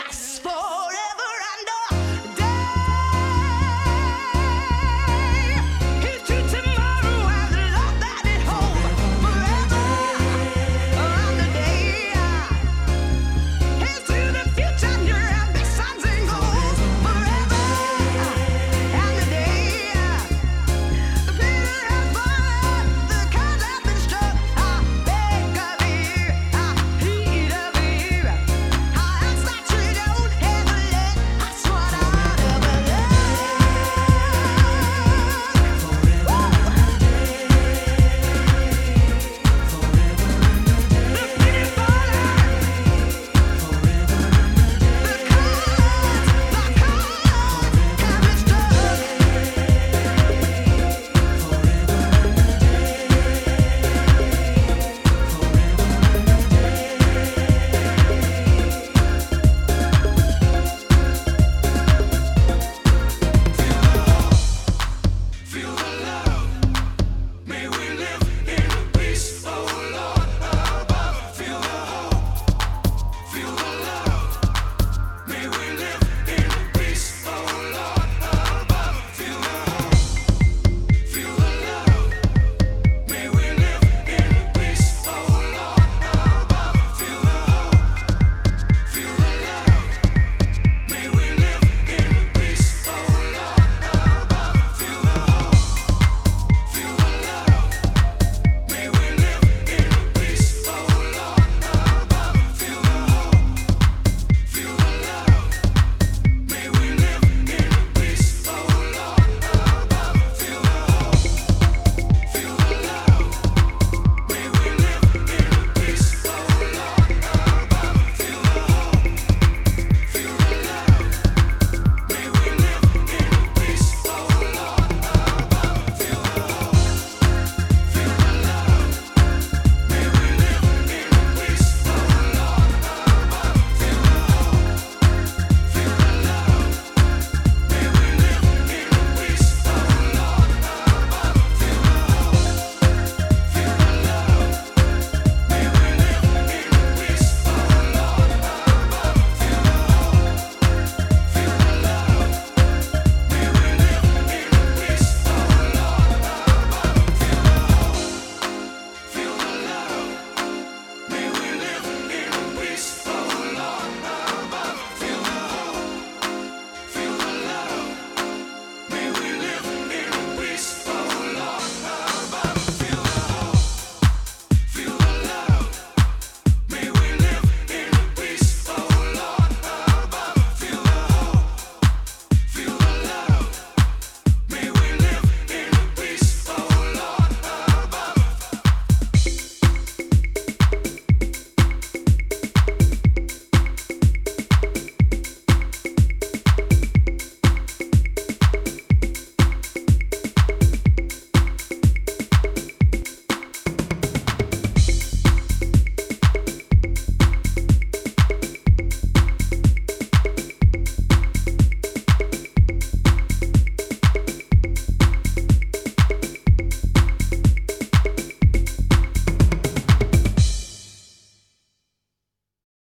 last for.